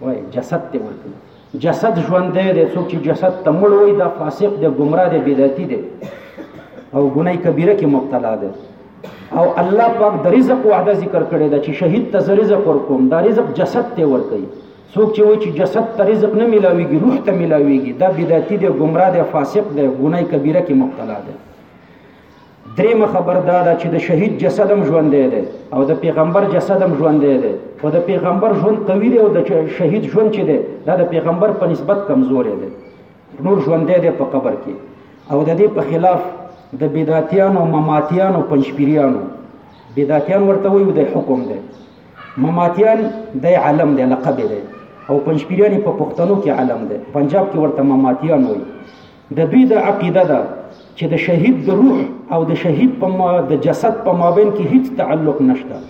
وای جسد ته ورکړي جسد ژوندې دی څوک چې جسد ته مړ وي دا فاسق دی ګمراه دی بدعتي دی او ګناي کبیره کې مبتلا دی او الله پاک د رزق وعده ذکر کړی دا چې شهید ته رزق ورکوم دا رزق جسد ته ورکړي څوک چې وایي چې جسد ته رزق نه ملاويږي روح ته ملاويږي دا بدعتي دی ګمراه دی فاسق دی ګناي کبیره کې مبتلا دی دریمه خبر دا ده چې د شهید جسد هم ژوندی دی او د پیغمبر جسد هم ژوندی دی خو د پیغمبر ژوند قوي دی او د شهید ژوند چې دی دا د پیغمبر په نسبت کمزوری دی نور ژوندی دی په قبر کې او د دې په خلاف د بدعتیانو مماتیانو پنځپیریانو بدعتیان ورته وایي د حکم دی مماتیان د علم دی لقب دی او پنځپیریان په پښتنو کې علم دی پنجاب کې ورته مماتیان وایي د دوی د عقیده ده چې د شهید د روح او د شهید په ما د جسد په مابین کې هیڅ تعلق نشته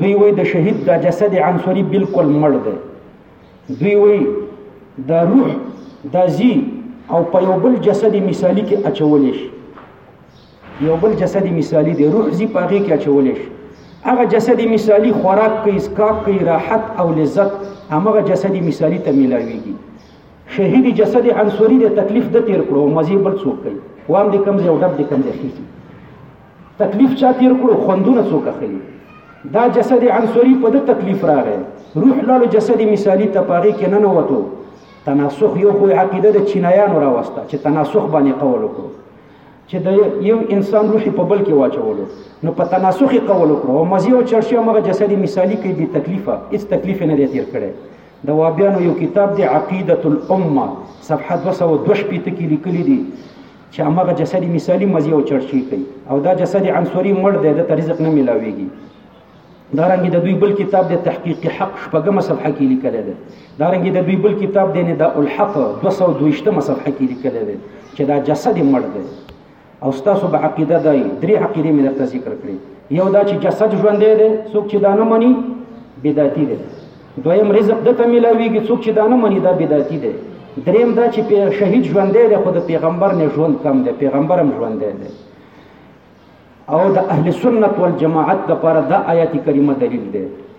دوی وایي د شهید د جسد عنصری بالکل مړ دی دوی وایي د روح د زی او په یو بل جسد مثالی کې اچول شي یو بل جسد مثالی دی روح زی پاغي کې اچول شي هغه جسد مثالی خوراک کوي اسکاک کوي راحت او لذت هغه جسد مثالی ته ملاويږي شهيد جسد عنصري د تکلیف د تیر کړو مزي بل څوک کوي وام دې کمزې او ډب دې کمزې خېږي تکلیف چا تیر کړو خوندونه څوک اخلي دا جسد عنصري په د تکلیف راغی روح لالو جسد مثالی ته پاغي کې نه نوتو تناسخ یو خو عقیده د چینایانو راوسته چې تناسخ باندې قول وکړو چې د یو انسان روح په بل کې واچولو نو په تناسخ قول وکړو او مزي او چرشي هغه جسد مثالی کې بي تکلیفه هیڅ تکلیف نه دی تیر کړي د وابیانو یو کتاب دی عقیده الامه صفحه 222 کې لیکلي دي چې هغه جسدي مثالی مزي او چرچی کوي او دا جسدي عنصري مړ دی د طریق نه ملاويږي دا رنګ د دوی بل کتاب د تحقیق حق شپږمه صفحه کې لیکل دی دا رنګ د دوی بل کتاب د ندا الحق 222مه صفحه کې لیکل دی چې دا جسدي مړ دی او ستاسو به عقیده دای درې عقیده مې درته ذکر کړې یو دا چې جسد ژوندې دی څوک چې دا نه مني بدعتي دی دویم رزق د ته ملاویږي څوک چې دا نه مني دا بدعتي دی دریم دا چې په شهید ژوندې دی خو د پیغمبر نه ژوند کم دی پیغمبر هم ژوندې دی او د اهل سنت والجماعت لپاره دا آیت کریمه دلیل دی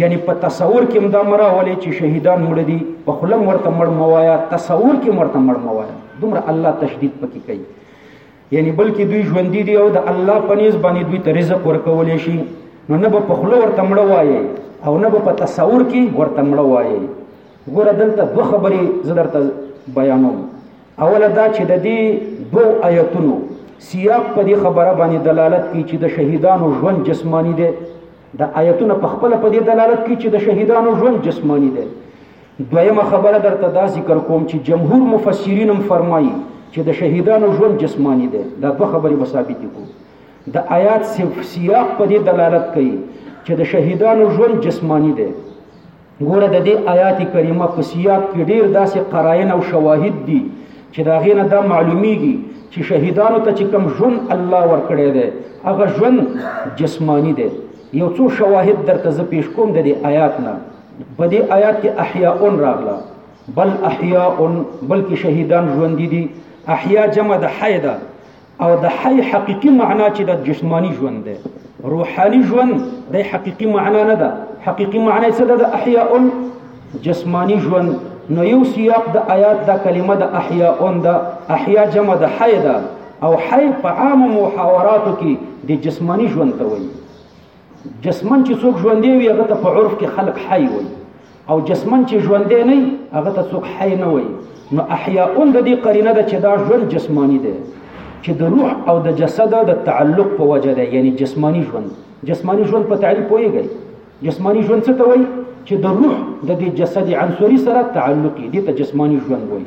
یعنی په تصور کې مدا مرا ولې چې شهیدان مړ دي په خلم ورته مړ موایا تصور کې ورته مړ موایا دومره الله تشدید پکې کوي یعنی بلکې دوی ژوند دي او د الله په نس باندې دوی ته رزق ورکول شي نو نه په خلو ورته مړ وایي او نه په تصور کې ورته مړ وایي ګوره دلته دوه خبرې زدرته بیانوم اوله دا چې د دې دوه آیتونو سیاق په دې خبره باندې دلالت کوي چې د شهیدانو ژوند جسمانی دی دا آیتونه په خپل په دې دلالت کوي چې د شهیدانو ژوند جسمانی دی دویمه خبره درته دا ذکر کوم چې جمهور مفسرین هم فرمایي چې د شهیدانو ژوند جسمانی دی دا دوه خبرې به ثابت کو د آیات سیاق په دې دلالت کوي چې د شهیدانو ژوند جسمانی دی ګوره د دې آیات کریمه په سیاق کې ډیر داسې قراین او شواهد دي چې دا غینه دا معلومیږي چې شهیدانو ته چې کم ژوند الله ورکړی دی هغه ژوند جسمانی دی یو څو شواهد درته زه پیش کوم د دې آیات نه په دې آیات کې احیاء راغله بل احیاء بلکې شهیدان ژوند دي احیاء جمع د حیدا او د حي حقيقي معنا چې د جسماني ژوند ده روحاني ژوند د حقيقي معنا نه ده حقيقي معنا څه ده د احياء جسماني ژوند نو یو سیاق د آیات دا کلمه د احیاء ده احیاء جمع د حی ده او حی په عام محاوراتو کې د جسمانی ژوند ته وایي جسمن چې څوک ژوندې وي هغه ته په عرف کې خلق حی وایي او جسمن چې ژوندې نه هغه ته څوک حي نه وایي نو احیاون د دې قرینه ده چې دا ژوند جسمانی دی چې د روح او د جسد د تعلق په وجه ده یعنی جسمانی ژوند جسمانی ژوند په تعریف پوهیږي جسمانی ژوند څه ته وایي چې د روح د دې جسد عنصری سره تعلق دی ته جسمانی ژوند وایي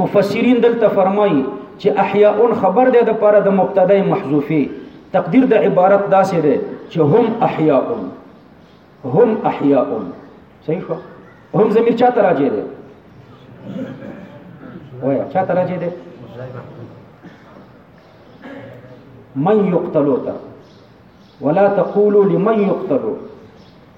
مفسرین دلته فرمایي چې احیاء خبر ده د پاره د مبتدا محذوفه تقدیر د عبارت داسې ده چې هم احیاء هم احیاء صحیح شو هم زمير چاته راځي ده وای چاته راځي ده من يقتلوا ولا تقولوا لمن يقتلوا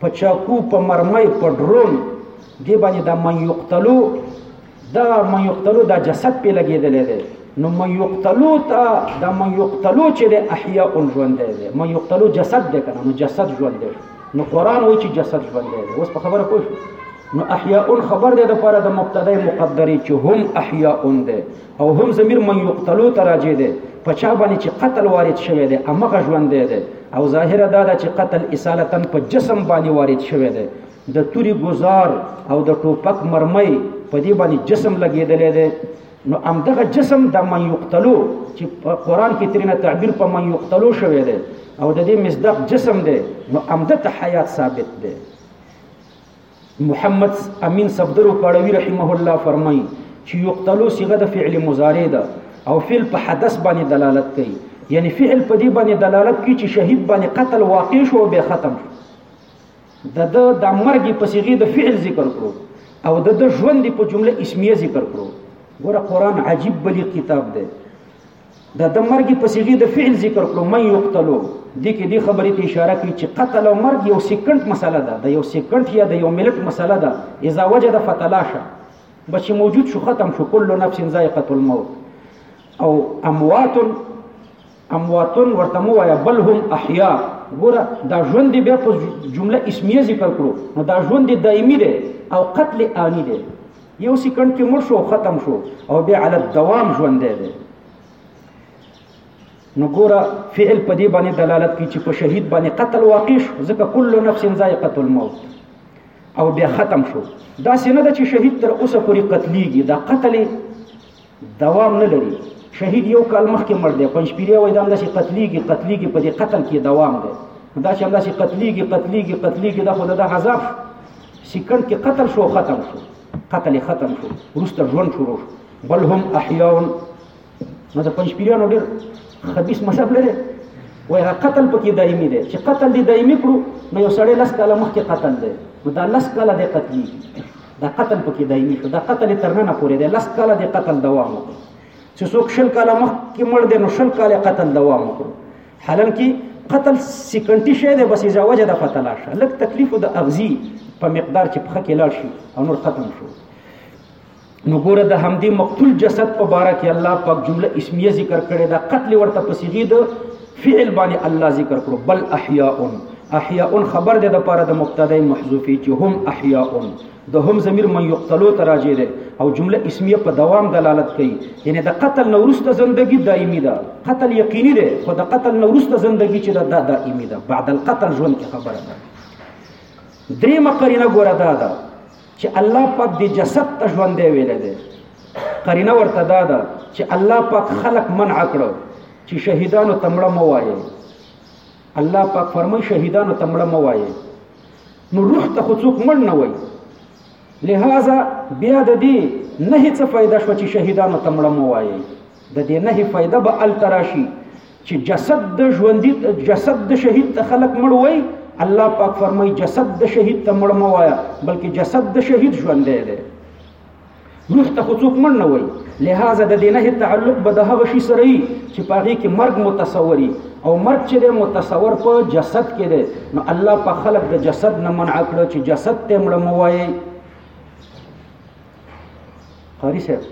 په چاکو په مرمۍ په ډرون دی باندې د من یقتلو دا من یقتلو دا جسد په لګېدلې دی نو من یقتلو ته دا من یقتلو چې د احیاء ژوند دی من یقتلو جسد دی کنه نو جسد ژوند دی نو قران وایي چې جسد ژوند دی اوس په خبره پوه نو احیاء خبر دی د پاره د مبتدا مقدره چې هم احیاء دی او هم ضمیر من یقتلو ته راجع دی په چا باندې چې قتل وارد شوی دی امغه ژوند دی دی او ظاهره دا ده چې قتل اصالتن په جسم باندې وارد شوی دی د توري گزار او د ټوپک مرمۍ په دې باندې جسم لګېدلې دی نو امدغه جسم د من یقتلو چې په قران کې ترنه تعبیر په من یقتلو شوی دی او د دې مصداق جسم دی نو امده ته حیات ثابت دی محمد امین صفدر پړوی رحمه الله فرمایي چې یقتلو صيغه د فعل مضارع ده او فعل په حدث باندې دلالت کوي یعنی فعل په دې باندې دلالت کوي چې شهید باندې قتل واقع شو او به ختم شو د د د مرګ په صيغه د فعل ذکر کړو او د د ژوند په جمله اسمیه ذکر کړو ګوره قران عجیب بلی کتاب دی دا د مرګ په صيغه د فعل ذکر کړو مې یقتلو د کې د خبرې ته اشاره کوي چې قتل او مرګ یو سکند مسله ده د یو سکند یا د یو ملت مسله ده اذا وجد فتلاشه بس چې موجود شو ختم شو کل نفس ذائقه الموت او اموات اموات ورته مو وای بل هم احیا ګوره دا ژوند بیا په جمله اسمیه ذکر کړو نو دا ژوند دایمي دی او قتل آنی دی یو سکند کې مړ شو ختم شو او بیا علی الدوام ژوندی دی نو ګوره فعل په دې باندې دلالت کوي چې په شهید باندې قتل واقع شو ځکه کل نفس ذائقه الموت او بیا ختم شو دا څنګه چې شهید تر اوسه پورې قتلېږي دا قتل دوام نه لري شهید یو کال مخکې مړ دی پنځپیری وایي دا همداسې قتلیږي قتلیږي په دې قتل کې دوام دی دا چې همداسې قتلیږي قتلیږي قتلیږي دا خو د عذاب سکند کې قتل شو ختم شو قتل ختم شو وروسته ژوند شروع شو بل هم احیاء نو د پنځپیریانو ډېر خبیث مذهب لري وای هغه قتل پکې دایمي دی چې قتل دی دایمي کړو نو یو سړی لس کاله مخکې قتل دی نو دا لس کاله دی قتلېږي دا قتل پکې دایمي شو دا قتل تر نن پورې دی لس کاله د قتل دوام وکړ چې څوک شل کاله مخکې مړ دی نو شل کاله قتل دوام وکړ حالان کې قتل سیکنټي شی دی بس اجازه وجه د پته لا شه لږ تکلیف د اغزي په مقدار چې پخه کې لاړ شي او نور ختم شو نو ګوره د همدې مقتول جسد په باره کې الله پاک جمله اسمیه ذکر کړې ده قتل ورته په صيغه د فعل باندې الله ذکر کړو بل احیاء احیاء خبر ده د پاره د مبتدا محذوفی چې هم احیاء د هم ضمیر من یقتلو ته راځي ده او جمله اسمیه په دوام دلالت کوي یعنی د قتل نورسته زندگی دایمي ده قتل یقیني ده خو د قتل نورسته زندگی چې ده دایمي ده بعد القتل ژوند کې خبره ده درې مقرینه ګوره ده ده چې الله پاک دې جسد ته ژوندې ویلې ده قرینه ورته دا ده چې الله پاک خلق منع کړو چې شهیدانو تمړه مو وایي الله پاک فرمای شهیدانو تمړه مو وایي نو روح ته خو څوک مړ نه وایي لہذا بیا د دې نه هیڅ فائدہ شو چې شهیدانو تمړه مو وایي د دې نهي فایده به هلته راشي چې جسد د ژوندي جسد د شهید ته خلک مړ وای الله پاک فرمایي جسد د شهید ته مړ مه وایه بلکې جسد د شهید ژوندی دی روح ته خو څوک مړ نه وایي لهذا د دې نهي تعلق به د هغه شي سره وي چې په هغې کې مرګ متصوري او مرګ چې دی متصور په جسد کې دی نو الله په خلق د جسد نه منع کړو چې جسد ته مړ مو وایي قاری صاحب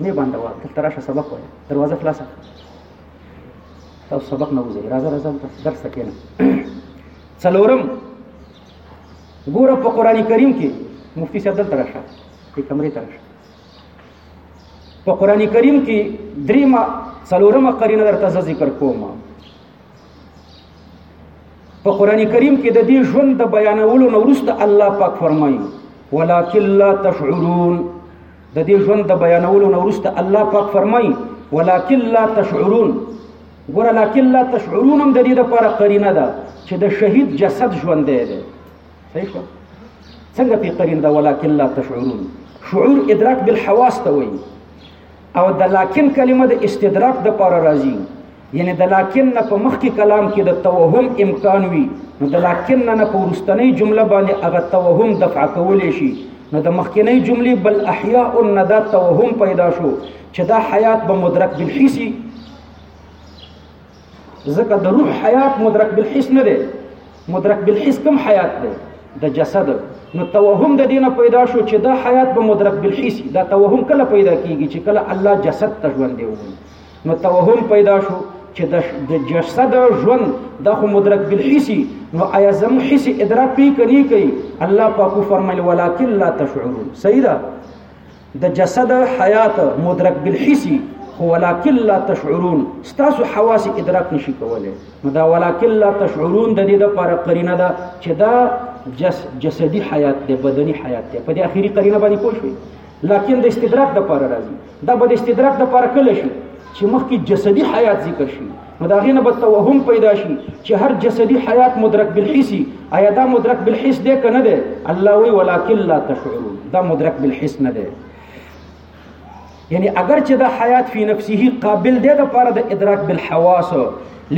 مې بنده وه دلته راشه سبق وایه دروازه خلاصه تاسو سبق نه وځي راځه راځه درس ته کېنه څلورم ګوره په قران کریم کې مفتی صاحب دلته راشه په کمرې ته راشه په قران کریم کې دریمه څلورمه قرینه درته ذکر کوم په قران کریم کې د دې ژوند د بیانولو نو وروسته الله پاک فرمایي ولکن لا تشعرون د دې ژوند د بیانولو نه وروسته الله پاک فرمایي ولکن لا تشعرون ګوره لکن لا تشعرون هم د دې لپاره قرینه ده چې د شهید جسد ژوندی دی صحیح شو څنګه پې قرینه ده ولکن لا تشعرون شعور ادراک بالحواس ته وایي او د لکن کلمه د استدراک د لپاره راځي یعنی د لکن نه په مخکې کلام کې د توهم امکان وي نو د لکن نه په ورستنۍ جمله باندې هغه توهم دفع کولی شي نو د مخکنۍ جملې بل احیاء نه دا توهم پیدا شو چې دا حیات به مدرک بالحسی ځکه د روح حیات مدرک بالحس نه دی مدرک بالحس کوم حیات دی د جسد نو توهم د دینه پیدا شو چې دا حیات به مدرک بالحس دا توهم کله پیدا کیږي چې کله الله جسد ته ژوند دی نو توهم پیدا شو چې د جسد ژوند د خو مدرک بالحسی نو آیا زمو حسی ادراک کوي کني کوي الله پاکو فرمایل ولکن لا تشعرون سیدا د جسد حیات مدرک بالحسی خو ولکن لا تشعرون ستاسو حواس ادراک نشي کولای نو دا ولکن لا تشعرون د دې لپاره قرینه ده چې دا جس جسدي حیات ده بدني حیات ده په دې اخیری قرینه باندې پوه شئ لکن د استدراک لپاره راځي دا به د استدراک د پر کله شي چې مخکې جسدي حیات ذکر شي نو دا غینه به توهم پیدا شي چې هر جسدي حیات مدرک بالحسی آیا دا مدرک بالحس دی کنه دی الله وی ولکن لا تشعرون دا مدرک بالحس نه دی یعنی اگر چې دا حیات فی نفسه قابل دی د پاره د ادراک بالحواس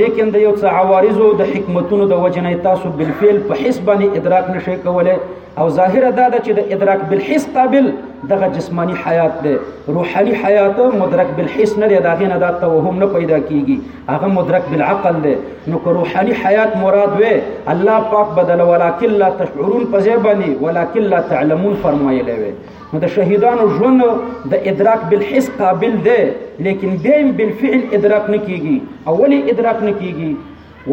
لیکن د یو څه عوارضو د حکمتونو د وجنه تاسو بالفعل په حس باندې ادراک نشئ کولای او ظاهره دا ده چې د ادراک بالحس قابل دغه جسمانی حیات دی روحانی حیات مدرک بالحس نه دی دا غینه دا توهم نه پیدا کیږي هغه مدرک بالعقل دی نو که روحانی حیات مراد وي الله پاک بدل ولکن لا تشعرون په ځای باندې ولکن لا تعلمون فرمایلی وي نو د شهیدانو ژوند د ادراک بالحس قابل دی لیکن بیا هم بالفعل ادراک نه کیږي او ولې ادراک نه کیږي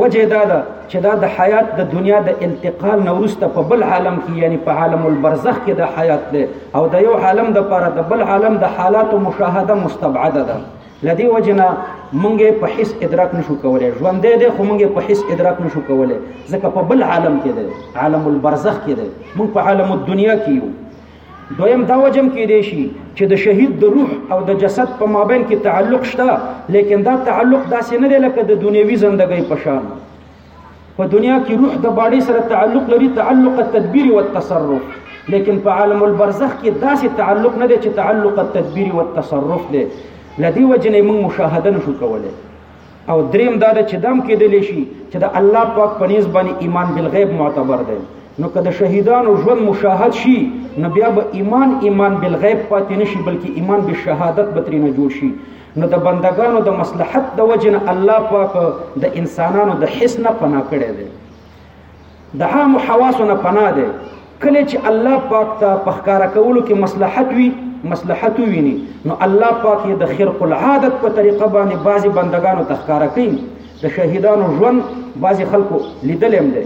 وجه دا ده چې دا د حیات د دنیا د انتقال نه وروسته په بل عالم کې یعنی په عالم البرزخ کې د حیات دی او د یو عالم د پاره د بل عالم د حالاتو مشاهده مستبعده ده لدی وجنا مونږه په حس ادراک نشو کولای ژوند دې خو مونږه په حس ادراک نشو کولای ځکه په بل عالم کې دی عالم البرزخ کې دی مونږ په عالم الدنیا کې یو دویم دا وجم کې دی شي چې د شهید د روح او د جسد په مابین کې تعلق شته لیکن دا تعلق داسې نه دی لکه د دنیوي زندګۍ په شان په دنیا کې روح د باډي سره تعلق لري تعلق التدبیر والتصرف لیکن په عالم البرزخ کې داسې تعلق نه دی چې تعلق التدبیر والتصرف دی لدی وجنه موږ مشاهده نشو کولای او دریم دا چې دم کې دلی شي چې د الله پاک په نس باندې ایمان بالغیب معتبر دی نو که د شهیدانو ژوند مشاهد شي نو بیا به ایمان ایمان بالغیب پاتې نشي بلکې ایمان بالشهادت به ترې نه جوړ شي نو د بندگانو د مصلحت د وجنه الله پاک د انسانانو د حس نه پناه کړی دی د عام حواسو نه پناه دی کله چې الله پاک ته پخکار کولو کې مصلحت وي مصلحت ویني نو الله پاک یې د خرق العادت په طریقه باندې بعضی بندگانو تخکار کوي د شهیدانو ژوند بعضی خلکو لیدلم دی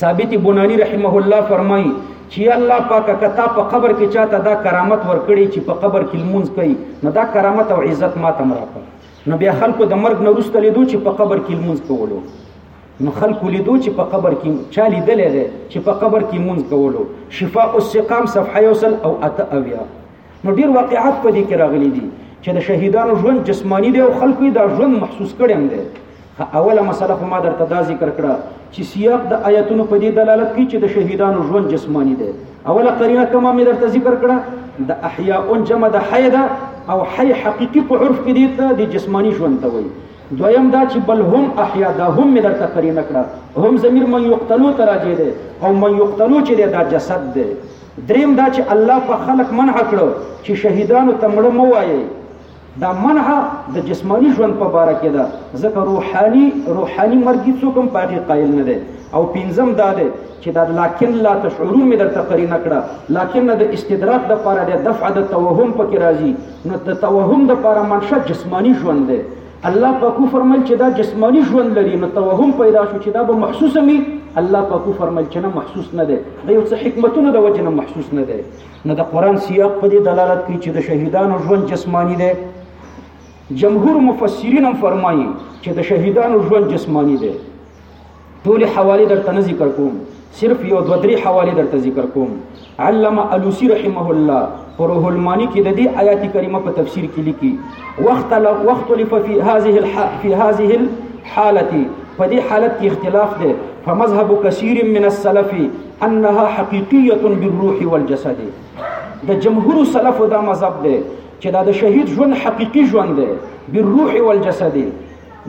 ثابت بنانی رحمه الله فرمایي چې الله پاک کتا په قبر کې چاته دا کرامت ورکړي چې په قبر کې لمونځ کوي نو دا کرامت او عزت ما ته مراکړه نو بیا خلکو د مرګ نه وروسته لیدو چې په قبر کې لمونځ کولو نو خلکو لیدو چې په قبر کې چا لیدلې ده چې په قبر کې لمونځ کولو شفاء السقام صفحه یوسل او اته اویا نو ډیر واقعات په دې کې راغلي دي چې د شهیدانو ژوند جسمانی دی او خلکو یې دا ژوند محسوس کړی هم دی اوله مسله خو ما درته دا ذکر کړه چې سیاق د آیتونو په دې دلالت کوي چې د شهیدانو ژوند جسمانی دی اوله قرینه کومه مې درته ذکر کړه د احیاء جمع د حی ده او حی حقیقي په عرف کې دی ته د جسمانی ژوند ته وایي دویم دا چې بل هم احیا دا هم مې درته قرینه کړه هم ضمیر من یقتلو ته راځي دی او من یقتلو چې دی دا جسد دی دریم دا چې الله په خلق منع کړو چې شهیدانو ته مړه مو وایي دا منع د جسمانی ژوند په باره کې ده ځکه روحاني روحاني مرګ څوک هم پاغي قائل نه دی او پنځم دا دی چې دا لکن لا تشعرون مې درته قري نه کړه لکن د استدراک د پاره د دفع د توهم پکې راځي نو د توهم د پاره منشه جسمانی ژوند دی الله پاک فرمایل چې دا جسمانی ژوند لري نو توهم پیدا شو چې دا به محسوس می الله پاک فرمایل چې نه محسوس نه دی د یو څه حکمتونو د وجه نه محسوس نه دی نو د قران سیاق په دې دلالت کوي چې د شهیدانو ژوند جسمانی دی جمهور مفسرین هم فرمایي چې د شهیدانو ژوند جسمانی دی ټول حواله درته نه ذکر کوم صرف یو دو درې حواله درته ذکر کوم علامه الوسی رحمه الله فروه المانی کې د دې آیات کریمه په تفسیر کې لیکي وخت لا وخت لف فی هذه الح فی هذه الحاله په دې حالت کې اختلاف دی فمذهب کثیر من السلف انها حقیقیه بالروح والجسد د جمهور سلف دا مذهب دی چې دا د شهید ژوند حقيقي ژوند دی بالروح والجسد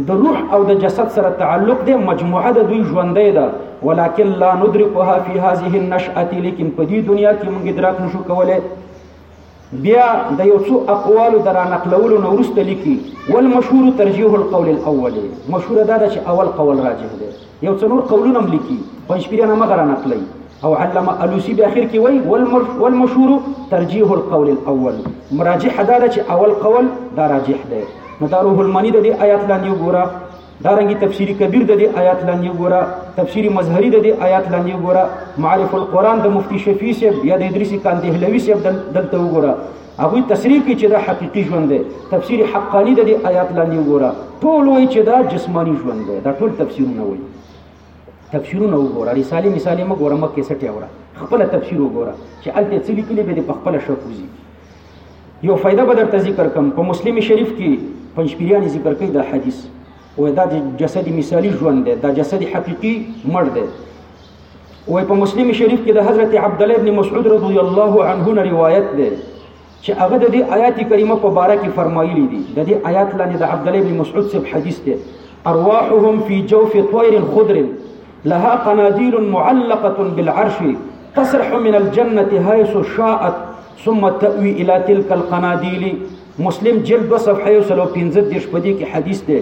د روح او د جسد سره تعلق دی مجموعه د دوی ژوندې ده ولکن لا ندرکها فی هذه النشأه لیکن په دې دنیا کې موږ ادراک نشو کولای بیا د یو څو اقوال درا نقلولو نو ورسته لیکي والمشهور ترجیح القول الاول مشهور دا ده چې اول قول راجح دی یو څه نور قولونه هم لیکي پنجپیران همغه رانقلوي او علامه الوسی په اخر کې وایي والمشهور ترجیح القول الاول مراجح دا ده چې اول قول دا راجح دی نو دا روح المانی د دې آیات لاندې وګوره دارنګي تفسیری کبیر د دې آیات لاندې وګوره تفسیری مظهری د دې آیات لاندې وګوره معارف القرآن د مفتی شفیع صاحب یا د ادریسی کاندهلوی صاحب دلته وګوره هغوی تصریح کوي چې دا حقیقي ژوند دی تفسیر حقانی د دې آیات لاندې وګوره ټول وایي چې دا جسمانی ژوند دی دا ټول تفسیرونه وایي تفسیرونه وګوره رسالې مثالې مه ګوره مکه سټي اوره خپل تفسیر وګوره چې الته څه لیکلي به په خپل شکوزي یو فائدہ به درته ذکر کوم په مسلم شریف کې پنځپیرانی ذکر کوي دا حدیث و دا جسدی مثالی ژوند دی دا جسدی حقیقی مړ دی وای په مسلم شریف کې د حضرت عبد الله ابن مسعود رضی الله عنه نه روایت ده چې هغه د دې آیات کریمه په باره کې فرمایلی دي د دې آیات لاندې د عبد الله ابن مسعود څخه حدیث ده ارواحهم فی جوف طیر خضر لها قنادیل معلقه بالعرش تسرح من الجنه حيث شاءت ثم تأوي الى تلك القناديل مسلم جلد 2 صفحه 115 دیش پدې کې حدیث ده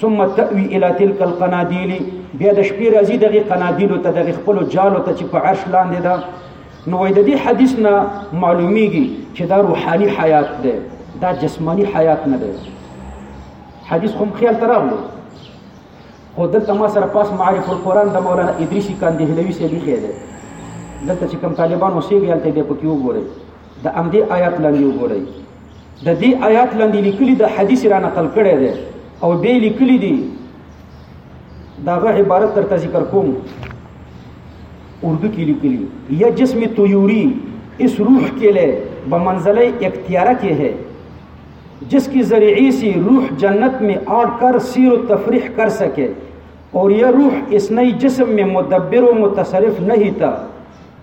ثم تأوي الى تلك القناديل بیا د شپې راځي دغه قنادیل ته دغه خپل جالو ته چې په عرش لاندې ده نو وای د دې حدیث نه معلومیږي چې دا روحاني حیات ده دا جسمانی حیات نه ده حدیث کوم خیال تراغلو خو دلته ما سره پاس معارف القرآن د مولانا ادریسی کاندهلوی سره لیکل دلته چې کوم طالبان اوسېږي هلته دې پکې وګورئ د امدې آیات لاندې وګورئ د دې آیات لاندې لیکلي د حدیث را نقل کړی دی او به لیکلي دي داغه عبارت تر ذکر کوم اردو کې لیکلي یا جسم طیوری اس روح کے لیے بمنزلہ اختیارہ کے ہے جس کی ذریعے سے روح جنت میں آڑ کر سیر و تفریح کر سکے اور یہ روح اس نئی جسم میں مدبر و متصرف نہیں تھا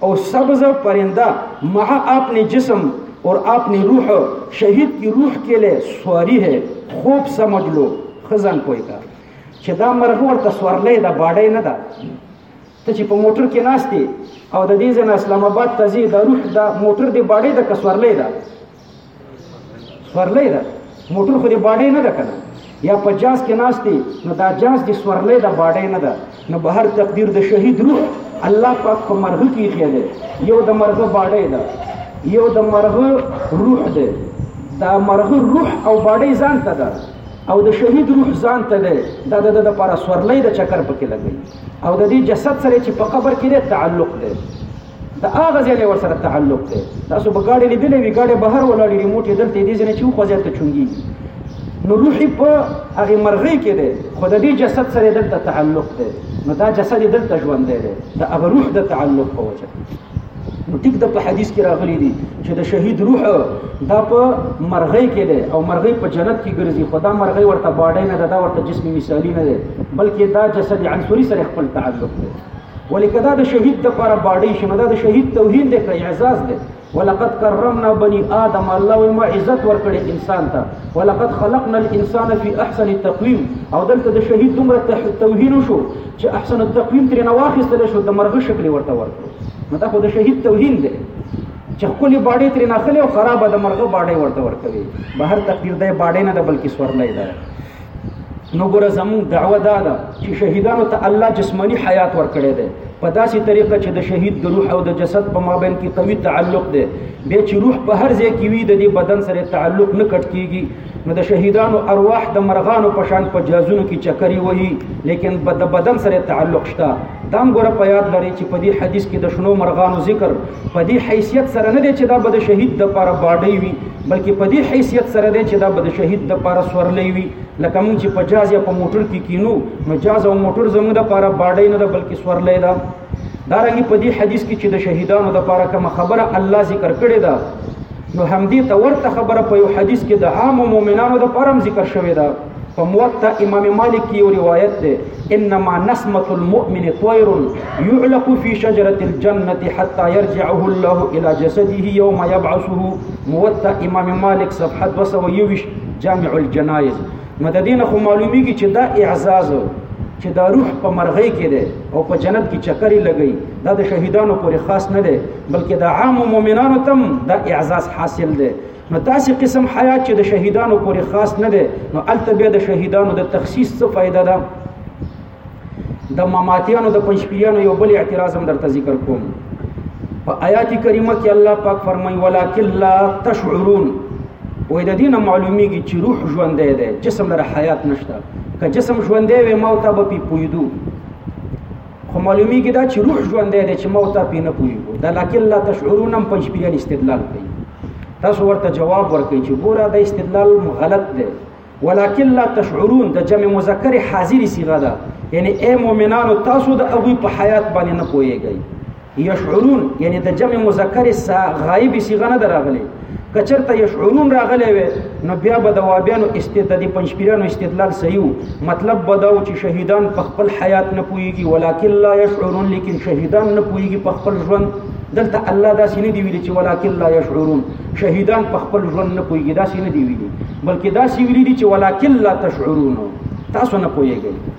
او سبز پرنده مع اپنی جسم اور اپنی روح شهید کی روح کې له سواری ہے خوب سمجھ لو خزن کوئی کا چې دا مرغ ورته سورلې دا باډې نه ده ته چې په موټر کې ناشتي او د دې ځنه اسلام آباد ته ځي د روح دا موټر دی باډې د کسورلې ده سورلۍ ده موټر خو دې باډۍ نه ده کنه یا په جاز کې ناست دی نو دا جاز د سورلۍ د باډۍ نه ده نو بهر تقدیر د شهید روح الله پاک په مرغه کې ایښی دی یو د مرغه باډۍ ده یو د مرغه روح دی دا مرغه روح او باډۍ ځان ته ده او د شهید روح ځان ته ده دا د د پر سورلۍ د چکر پکې لګي او د دې جسد سره چې په قبر کې ده تعلق ده د هغه ځای ورسره تعلق دی تاسو به ګاډي لیدلې وي ګاډي بهر ولاړې ریموټ یې دلته دې ځنه چې خو ځای ته چونګي نو روح په هغه مرغۍ کې دی خو د دې جسد سره دلته تعلق دی نو دا جسد دلته ژوند دی د هغه روح د تعلق په وجه نو ټیک د په حدیث کې راغلي دي چې د شهید روح دا په مرغۍ کې دی او مرغۍ په جنت کې ګرځي خو دا مرغۍ ورته باډی نه ده دا ورته جسم مثالی نه دی بلکې دا جسد عنصري سره خپل تعلق دی ولې کدا د شهید د پر باډي شنو دا د شهید توهین دی که اعزاز دی ولقد کرمنا بني آدم الله ما عزت ورکړي انسان ته ولقد خلقنا الانسان في احسن التقويم او دلته د شهید دومره توهین شو چې احسن التقويم ترې نه واخیستل شو د مرغه شکل ورته ورکړو نو دا خو د شهید توهین دی چې خپل باډې ترې نه خلې او خراب د مرغه باډې ورته ورکوي بهر تقدیر دی باډې نه د بلکې سورلې ده نو ګوره زموږ دعوه دا ده چې شهیدانو ته الله جسمانی حیات ورکړی دی په داسې طریقه چې د شهید د روح او د جسد په مابین کې قوي تعلق دی بیا چې روح په هر ځای کې وي د دې بدن سره تعلق نه کټ کیږي نو د شهیدانو ارواح د مرغانو په شان په جهازونو کې چکرې وهي لیکن د بدن سره تعلق شته دا هم ګوره په یاد لري چې په دې حدیث کې د شنو مرغانو ذکر په دې حیثیت سره نه دی چې دا به د شهید دپاره باډۍ وي بلکې په دې حیثیت سره دی چې دا به د شهید د پاره سورلۍ وي لکه موږ چې په جاز یا په موټر کې کینو نو جاز او موټر زموږ د پاره باډۍ نه ده بلکې سورلۍ ده دارنګه په دې حدیث کې چې د شهیدانو د پاره کوم خبره الله ذکر کړې ده نو همدې ته ورته خبره په یو حدیث کې د عام مؤمنانو د پاره ذکر شوې ده په موطا امام مالک کې یو روایت دی انما نسمه المؤمن طير يعلق في شجره الجنه حتى يرجعه الله الى جسده يوم يبعثه موطا امام مالک صفحه 221 جامع الجنائز نو د دینه خو معلومیږي چې دا اعزاز چې دا روح په مرغۍ کې ده او په جنت کې چکرې لګي دا د شهیدانو پورې خاص نه ده بلکې د عام مؤمنانو تم دا اعزاز حاصل ده نو داسې قسم حیات چې د شهیدانو پورې خاص نه دی نو هلته بیا د شهیدانو د تخصیص څه فایده ده د مماتیانو د پنځپیریانو یو بل اعتراض هم درته ذکر کوم په آیات کریمه کې الله پاک فرمایي ولکن لا تشعرون وې د دینه معلومیږي چې روح ژوندې ده جسم لره حیات نشته که جسم ژوندې وي موت به پی پویدو خو معلومیږي دا چې روح ژوندې ده چې موت په نه پوهیږو دا لکه الله تشعرون هم پنځپیران استدلال کوي تاسو ورته جواب ورکړئ چې ګوره دا استدلال غلط دی ولکن لا تشعرون د جمع مذکر حاضری صیغه ده یعنی اے مؤمنانو تاسو د ابوی په حیات باندې نه پوهیږئ یشعرون یعنی د جمع مذکر غایب صيغه نه دراغلي کچرته یشعرون راغلی وي نو بیا به د وابیانو استدلال پنځپیرانو استدلال صحیح مطلب به دا و چې شهیدان په خپل حیات نه پويږي ولکن لا یشعرون لیکن شهیدان نه پويږي په خپل ژوند دلته الله دا سینې دی ویلي چې ولکن لا یشعرون شهیدان په خپل ژوند نه پويږي دا سینې دی ویلي بلکې دا سی ویلي چې ولکن لا تشعرون تاسو نه پويږئ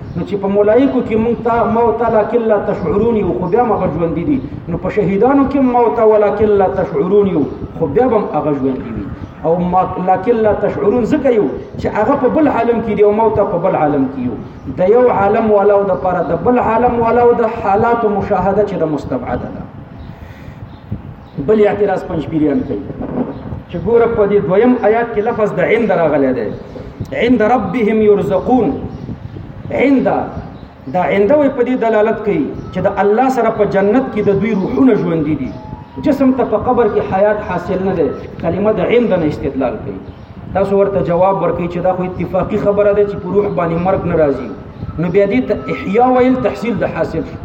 نو چې په ملایکو کې مونږ تا ما او تعالی کله تشعرون یو خو بیا مغه ژوند دي نو په شهیدانو کې ما او تعالی کله تشعرون یو خو بیا هم هغه ژوند دي او ما لکن لا تشعرون زکه یو چې هغه په بل عالم کې دی او موت په بل عالم کې یو د یو عالم والا او د پاره د بل عالم والا او د حالات مشاهده چې د مستبعده ده بل اعتراض پنځپیریان کوي چې ګوره په دې دویم آیات کې لفظ د عند راغلی دی عند ربهم يرزقون عند دا عند وي په دې دلالت کوي چې د الله سره په جنت کې د دوی روحونه ژوند دي جسم ته په قبر کې حیات حاصل نه ده کلمه د عند نه استدلال کوي تاسو ورته جواب ورکړئ چې دا خو اتفاقی خبره ده چې په روح باندې مرګ نه راځي نو بیا دې ته احیا ویل تحصیل د حاصل شو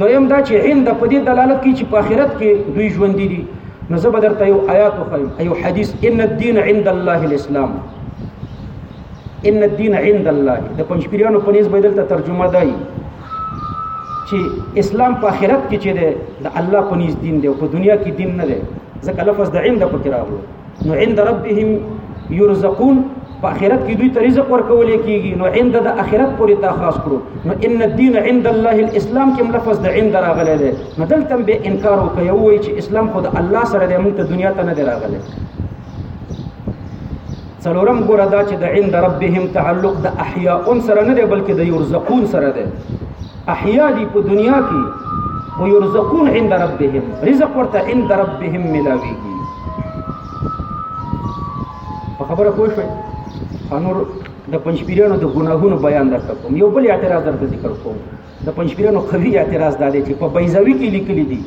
دویم دا چې عین د پدې دلالت کوي چې په آخرت کې دوی ژوند دي نو زه به درته یو آیات وخایم یو حدیث ان الدین عند الله الاسلام ان الدین عند الله د پنځپیرانو په نسبت دلته ترجمه دی چې اسلام په آخرت کې چې ده د الله په نس دین دی او په دنیا کې دین نه دی ځکه لفظ د عند پکې راغلی نو عند ربهم يرزقون په آخرت کې دوی ته رزق ورکول کیږي نو عند د آخرت پورې تا خاص کړو نو ان الدين عند الله الاسلام کوم لفظ د عند راغلی دی نو دلته به انکار وکړي او وایي چې اسلام خود الله سره دی موږ ته دنیا ته نه دی راغلی څلورم ګوره دا چې د عند ربهم تعلق د احیاء سره نه دی بلکې د يرزقون سره دی احیا دی په دنیا کې و یرزقون عند ربهم رزق ورته عند ربهم ملاویږي په خبره پوه شئ انور د پنځپیرانو د ګناهونو بیان درته کوم یو بل اعتراض درته ذکر کوم د پنځپیرانو قوي اعتراض دا دی چې په بیزاوی کې لیکلي دي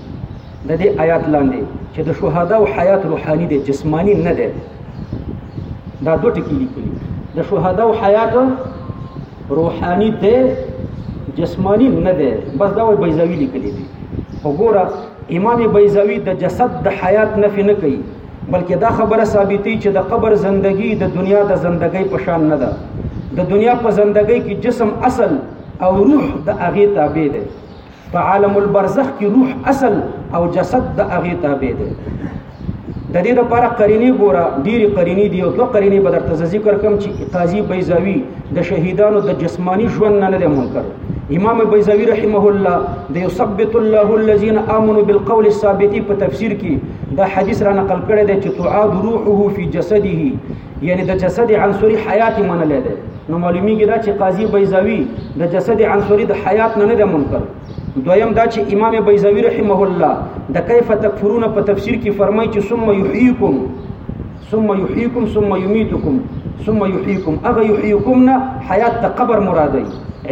د دې آیات لاندې چې د شهدا او حیات روحاني دی جسمانی نه دی دا دوه ټکي لیکلي د شهدا او حیات روحاني دی جسمانی نه دی بس دا وای بیزاوی لیکلی دی خو ګوره امام بیزاوی د جسد د حیات نفي نه کوي بلکې دا خبره ثابتي چې د قبر زندگی د دنیا د زندګۍ په شان نه ده د دنیا په زندګۍ کې جسم اصل او روح د هغه تابع دی په عالم البرزخ کې روح اصل او جسد د هغه تابع دی د دې لپاره قرینې ګوره ډېری قرینې دی او دوه قرینې به درته ذکر کوم چې قاضي بیزاوی د شهیدانو د جسمانی ژوند نه نه منکر امام بیزاوی رحمه الله د یثبت الله الذين امنوا بالقول الثابت په تفسیر کې دا حدیث را نقل کړی دی چې تعاد روحه فی جسده یعنی د جسد عنصری حیات منلې ده نو معلومیږي دا چې قاضي بیزاوی د جسد عنصری د حیات نه نه ده منکر دویم دا چې امام بیزاوی رحمه الله د کیف تکفرون په تفسیر کې فرمایي چې ثم یحییکم ثم یحییکم ثم یمیتکم ثم یحییکم اغه یحییکم نه حیات د قبر مراد دی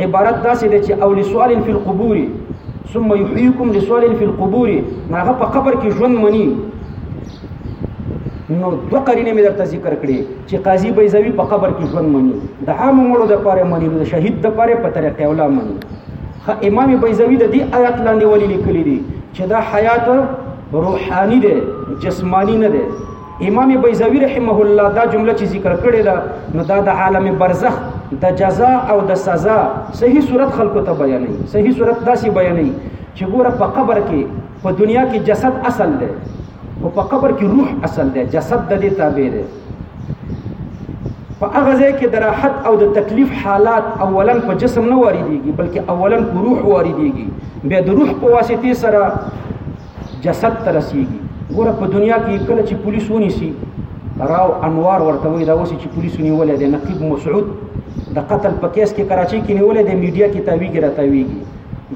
عبارت داسې ده چې او لسوال فی القبور ثم یحییکم لسوال فی القبور هغه په قبر کې ژوند منی نو دوه قرینه مې درته ذکر کړې چې قاضي بیزوی په قبر کې ژوند مني د عام مړو د پاره مني د شهید د پاره په طریق اولا مني خ امام بیزوی د دې آیات لاندې ولې لیکلي دي چې دا حیات روحاني ده جسمانی نه ده امام بیزوی رحمه الله دا جمله چې ذکر کړې ده نو دا د عالم برزخ د جزا او د سزا صحیح صورت خلکو ته بیانې صحیح صورت داسې بیانې چې ګوره په قبر کې په دنیا کې جسد اصل دی خو په قبر کې روح اصل دی جسد د دې تابع دی په هغه ځای کې د راحت او د تکلیف حالات اولا په جسم نه واردېږي بلکې اولا په روح واردېږي بیا د روح په واسطه سره جسد ته رسیږي ګوره په دنیا کې کله چې پولیس ونیسي راو انوار ورته وایي دا اوس چې پولیس نیولې ده نقیب مسعود د قتل په کیس کې کراچۍ کې نیولې ده میډیا کې تاویږي را تاویږي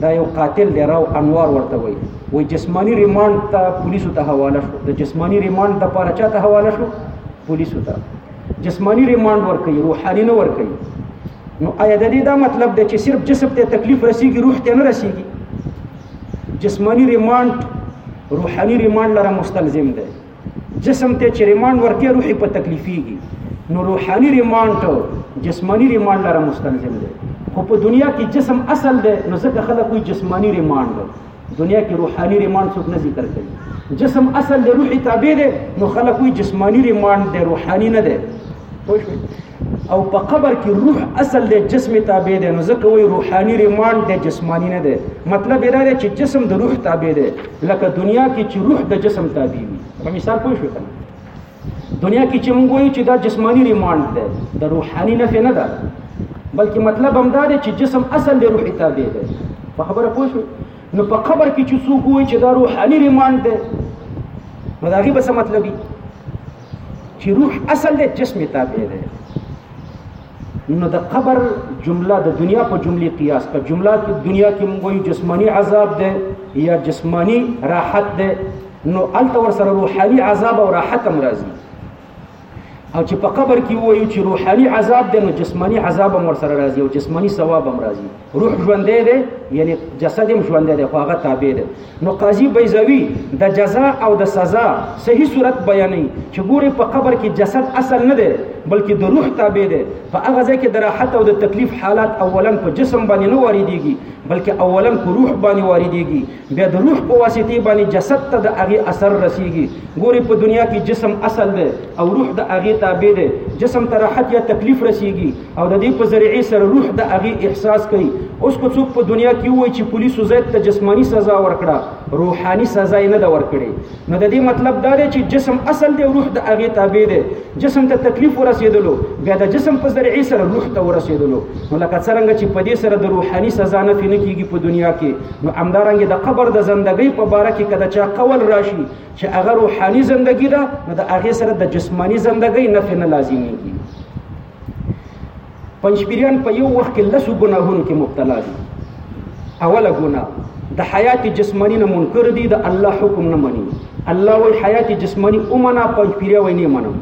دا یو قاتل دی راو انوار ورته وایي وای جسمانی ریماند ته پولیسو ته حواله شو د جسمانی ریماند د پاره چا ته حواله شو پولیسو ته جسمانی ریماند ورکړي روحاني نه ورکړي نو آیا د دې دا مطلب دی چې صرف جسم ته تکلیف رسیږي روح ته نه رسیږي جسمانی ریماند روحاني ریماند لره مستلزم دی جسم ته چې ریماند ورکې روح په تکلیفيږي نو روحاني ریماند جسمانی ریماند لره مستلزم دی خو په دنیا کې جسم اصل دی نو ځکه خلک کوئی جسمانی ریماند دنیا کې روحاني ریماند څوک نه ذکر کوي جسم اصل د روح تابع دی نو خلک کوئی جسمانی ریماند دی روحاني نه دی او په قبر کې روح اصل د جسم تابع دی نو ځکه وایي روحاني ریمانډ دی جسمانی نه دی مطلب یې دا دی چې جسم د روح تابع دی لکه دنیا کې چې روح د جسم تابع وي په مثال پوه شو کنه دنیا کې چې موږ وایو چې دا جسمانی ریمانډ دی د روحاني نفي نه ده بلکې مطلب هم دا دی چې جسم اصل د روح تابع دی په خبره پوه شو نو په قبر کې چې څوک وایي چې دا روحاني ریمانډ دی نو دا غي به څه مطلب وي چې روح اصل دی جسم تابع دی نو د قبر جمله د دنیا په جمله قیاس په جمله کې دنیا کې موږ وایو جسمانی عذاب دی یا جسمانی راحت دی نو الته ور سره روحاني عذاب او راحت هم راځي او چې په قبر کې وایو چې روحاني عذاب دی نو جسمانی عذاب هم ور سره راځي او جسمانی ثواب هم راځي روح ژوندې ده یعنی جسد هم ژوندې ده خو هغه تابع ده نو قاضي بیزوی د جزا او د سزا صحیح صورت بیانې چې ګوره په قبر کې جسد اصل نه ده بلکې د روح تابع ده په هغه ځای کې د راحت او د تکلیف حالات اولا په جسم باندې نه واردېږي بلکې اولا په روح باندې واردېږي بیا د روح په واسطه باندې جسد ته د هغه اثر رسیږي ګوري په دنیا کې جسم اصل دی او روح د هغه تابع دی جسم ته راحت یا تکلیف رسیږي او د دې په ذریعه سره روح د هغه احساس کوي اوس کو څوک په دنیا کې وایي چې پولیسو زید ته جسمانی سزا ورکړه روحاني سزا یې نه دا ورکړي نو د دې مطلب دا دی چې جسم اصل دی روح د هغه تابع دی جسم ته تکلیف ورسېدلو بیا د جسم په ذریعه سره روح ته ورسېدلو نو لکه څنګه چې په دې سره د روحاني سزا نه فینه کیږي په دنیا کې نو همدارنګه د قبر د زندګۍ په باره کې کده چا قول راشي چې هغه روحاني زندګی ده نو د هغه سره د جسمانی زندګۍ نه فینه لازمي کیږي پنځپیریان په یو وخت کې لسو ګناهونو کې مبتلا دي اوله ګناه د حیات جسمانی نه منکر دي د الله حکم نه مني الله وی حیات جسمانی اومنا پنځپیریا وی نه منم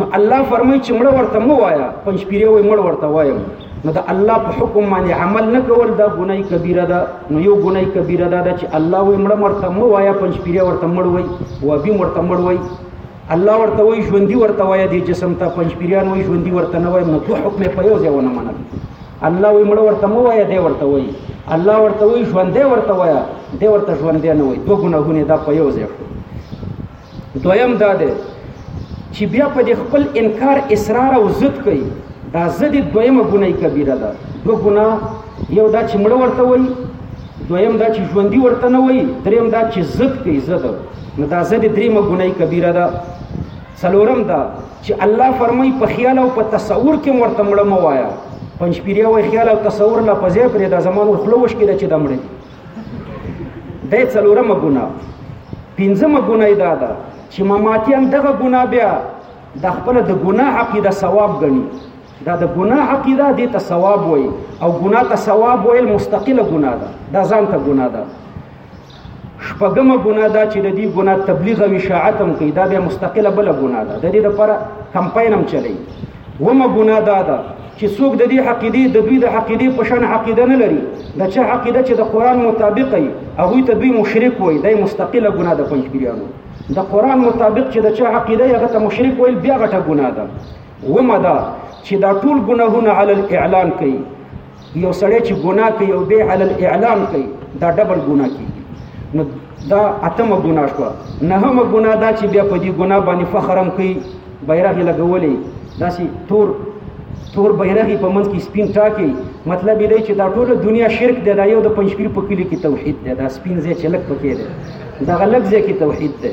نو الله فرمای چې مړ ورته مو وایا پنځپیریا وی مړ ورته وایم نو د الله په حکم باندې عمل نه کول دا ګناي کبیره ده نو یو ګناي کبیره ده چې الله وی مړ مرته مو وایا پنځپیریا ورته مړ وای و به مرته مړ وای الله ورته وای ژوندۍ ورته وای دی جسم ته پنځپیران وای ژوندۍ ورته نه وایم نو دوه حکم په یو ځای ونه منل الله وای مړ ورته مو وای دی ورته وای الله ورته وای ژوندۍ ورته وای دی ورته ژوندۍ نه وای دوه ګناهونه دا په یو ځای شو دویم دا دی چې بیا په خپل انکار اصرار او ضد کوي دا ضد دویمه ګناي کبیره ده دوه ګناه یو دا چې مړ ورته وای دویم دا چې ژوندي ورته نه وایي دریم دا چې ضد کوي ضد نو دا ضد دریمه ګناهي کبیره ده څلورم دا چې الله فرمایي په خیال او په تصور کې ورته مړه مه وایه پنځپیریا وایي خیال او تصور لا په ځای پرې دا زما نور خوله وشکېده چې دا مړه دي دا یې څلورمه ګناه پنځمه ګناه یې دا ده چې مماتیان دغه ګناه بیا د خپله د ګناه عقیده ثواب ګڼي دا د ګناه عقیده دې ته ثواب وای او ګناه ته ثواب ویل مستقله ګناه ده دا ځان ته ګناه ده شپږمه ګناه ده چې د دې ګناه تبلیغ او اشاعت هم کوي دا بیا مستقله بل ګناه ده د دې لپاره کمپاین هم چلی ومه ګناه ده ده چې څوک د دې عقیده د دوی د عقیده په شان عقیده نه لري د چا عقیده چې د قران مطابق وي هغه ته دوی مشرک وي د مستقله ګناه ده پنځ پیرانو د قران مطابق چې د چا عقیده هغه ته مشرک وي بیا غټه ګناه ده ومه دا چې دا ټول ګناهونه علی الاعلان کوي یو سړی چې ګناه کوي او به علی الاعلان کوي دا ډبل ګناه کیږي نو دا اتمه ګناه شو نهمه ګناه دا چې بیا په دې ګناه باندې فخرم کوي بیرغ لګولې داسې تور تور بیرغ په منځ کې سپین ټاکي مطلب دی چې دا ټول دنیا شرک دی دا یو د پنځپیر په کلی کې توحید دی دا سپین ځای چې لک پکې دی دا غلک ځای کې توحید دی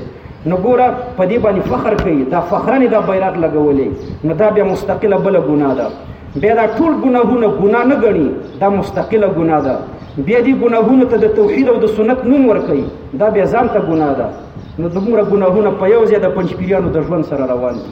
نو ګوره په دې باندې فخر کوي دا فخرنې دا بیرغ لګولې نو دا بیا مستقله بل ګناه ده بیا دا ټول ګناهونه ګناه نه ګڼي دا مستقله ګناه ده بیا دې ګناهونو ته د توحید او د سنت نوم ورکوي دا بیا ځان ته ګناه ده نو دومره ګناهونه په یو ځای د پنځپیریانو د ژوند سره روان دي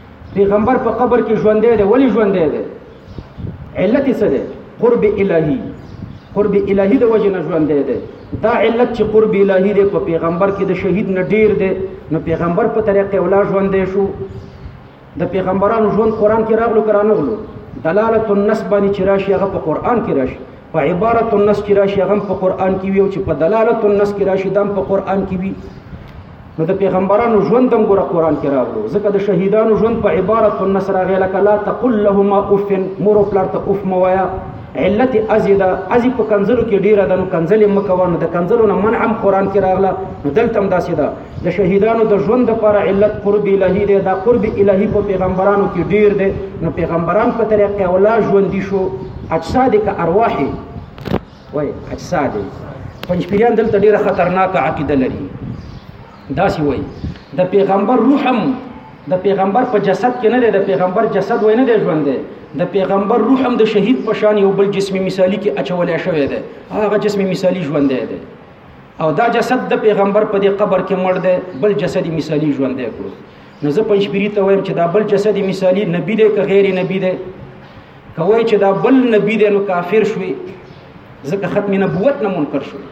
پیغمبر په قبر کې ژوندې ده ولی ژوندې ده علت څه ده قرب الهی قرب الهی د وجه نه ژوندې ده دا علت چې قرب الهی ده په پیغمبر کې د شهید نه ډیر ده نو پیغمبر په طریقې ولا ژوندې شو د پیغمبرانو ژوند قران کې راغلو کرانه غلو دلالت النص باندې چې راشي هغه په قران کې راشي په عبارت النص کې راشي هغه په قران کې وي او چې په دلالت النص کې راشي دم په قران کې وي نو د پیغمبرانو ژوند هم ګوره قران کې راغلو ځکه د شهیدانو ژوند په عبارت په نصر هغه لکه لا تقل لهما اف مور او پلار ته اف موایا علت ازیدا ازی په کنزلو کې ډیره د نو کنزلې مکوانه د کنزلو نه منع هم قران کې راغله نو دلته هم داسې ده د شهیدانو د ژوند لپاره علت قرب الهی دی دا قرب الهی په پیغمبرانو کې ډیر دی نو پیغمبران په طریقه اولا ژوند دي شو اجساد ک ارواح وای اجسا دی پنځپیران دلته ډیره خطرناکه عقیده لري داسې وای د پیغمبر روح هم د پیغمبر په جسد کې نه دی د پیغمبر جسد وای نه دی ژوند دی د پیغمبر روح هم د شهید په شان یو بل جسم مثالی کې اچولای شوی دی هغه جسم مثالی ژوند دی او دا جسد د پیغمبر په دې قبر کې مړ دی بل جسد مثالی ژوند دی کړو نو زه پنځپيري ته وایم چې دا بل جسد مثالی نبی دی که غیر نبی دی کوي چې دا بل نبی دی نو کافر شوي ځکه ختم نبوت نه منکر شو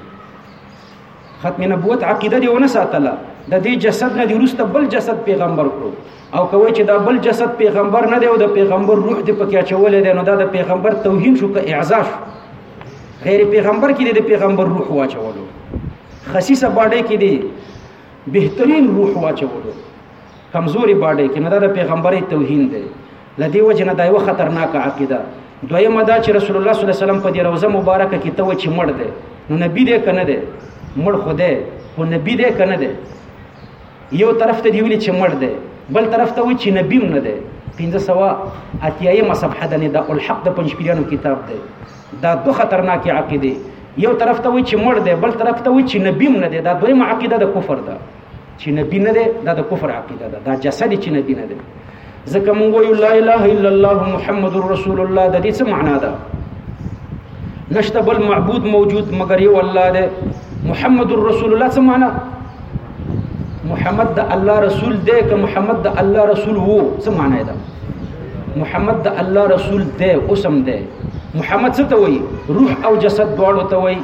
ختم نبوت عقیده دی ونه ساتله د دې جسد نه دی روسته بل جسد پیغمبر کړو او کوي چې دا بل جسد پیغمبر نه دی او د پیغمبر روح دی پکې اچولې دی نو دا د پیغمبر توهین شو که اعزاز غیر پیغمبر کې د پیغمبر روح واچولو خصیصه باډې کې دی بهترین روح واچولو کمزوري باډې کې نه دا د پیغمبري توهین دی لدی وجنه دا یو خطرناکه عقیده دویمه دا چې رسول الله صلی الله علیه وسلم په دې روزه مبارکه کې ته و چې مړ دی نو نبی دې کنه دی مړ خو دی خو نبی دې کنه دی یو طرف ته دی ویل چې مړ دی بل طرف ته و چې نبی نه دی 1500 اتیایمه صفحه د نداء الحق د پنځپیرانو کتاب دی دا دو خطرناکه عقیده یو طرف ته و چې مړ دی بل طرف ته و چې نبی نه دی دا دویمه عقیده د کفر ده چې نبی نه دی دا د کفر عقیده ده دا جسد چې نبی نه دی ځکه موږ وایو لا اله الا الله محمد رسول الله د دې څه معنا ده نشته بل معبود موجود مگر یو الله دی محمد رسول الله څه معنا محمد د الله رسول دی که محمد د الله رسول وو څه معنا ده محمد د الله رسول دی اوسم دی محمد څه ته وایي روح او جسد دواړو ته وایي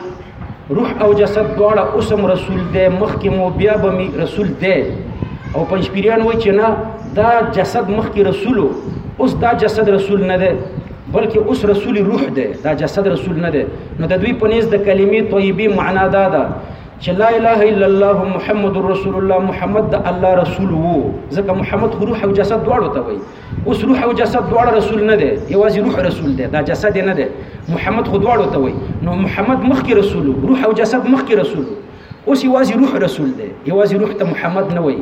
روح او جسد دواړه اوسم رسول دی مخکې مو بیا به می رسول دی او پنځپیریان وای چې نه دا جسد مخکې رسولو اوس دا جسد رسول نه دی بلکې اوس رسول روح دی دا جسد رسول نه دی نو د دوی په نس د کلمې طیبه معنا دا ده چې لا اله الا الله محمد رسول الله محمد د الله رسول وو ځکه محمد خو روح او جسد دواړو ته وایي اوس روح او جسد دواړه رسول نه دی یوازې روح رسول دی دا جسد نه دی محمد خو دواړو ته وایي نو محمد مخکې رسول روح او جسد مخکې رسول اوس یوازې روح رسول دی یوازې روح ته محمد نه وایي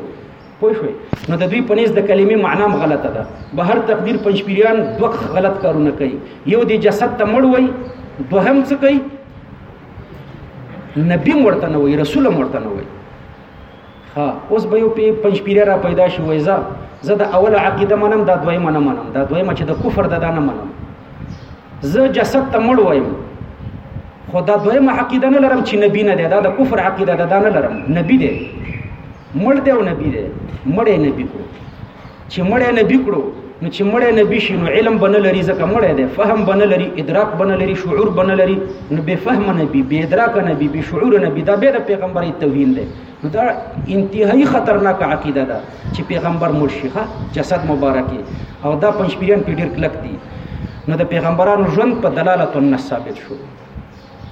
پوه شوي نو د دوی په نس د کلمې معنا هم غلطه ده به هر تقدیر پنځپیریان دوه غلط کارونه کوي یو دی جسد ته مړ وایي دوهم څه کوي نبی ورته نه وایي رسول هم ورته نه وایي ها اوس به یو پنځپیره را پیدا شي وای زه زه د اوله عقیده منم دا دویمه نه منم دا دویمه چې د کفر ده دا نه منم زه جسد ته مړ وایم خو دا دویمه عقیده نه لرم چې نبی نه دی دا د کفر عقیده ده دا نه لرم نبی دی مړ دی او نبی دی مړ یې نبی کړو چې مړی نبی کړو نو چې مړی نبی شي نو علم بنه لري ځکه مړی دی فهم بنه لري ادراک بنه لري شعور بنه لري نو بے فهم نبی بے ادراک نبی بے شعور نبی دا به د پیغمبري توهین دی نو دا انتهایی خطرناک عقیده ده چې پیغمبر مړ شي جسد مبارکي او دا پنځپیران په ډیر کلک دي نو د پیغمبرانو ژوند په دلالت النص ثابت شو